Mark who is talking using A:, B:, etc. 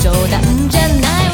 A: 就当真爱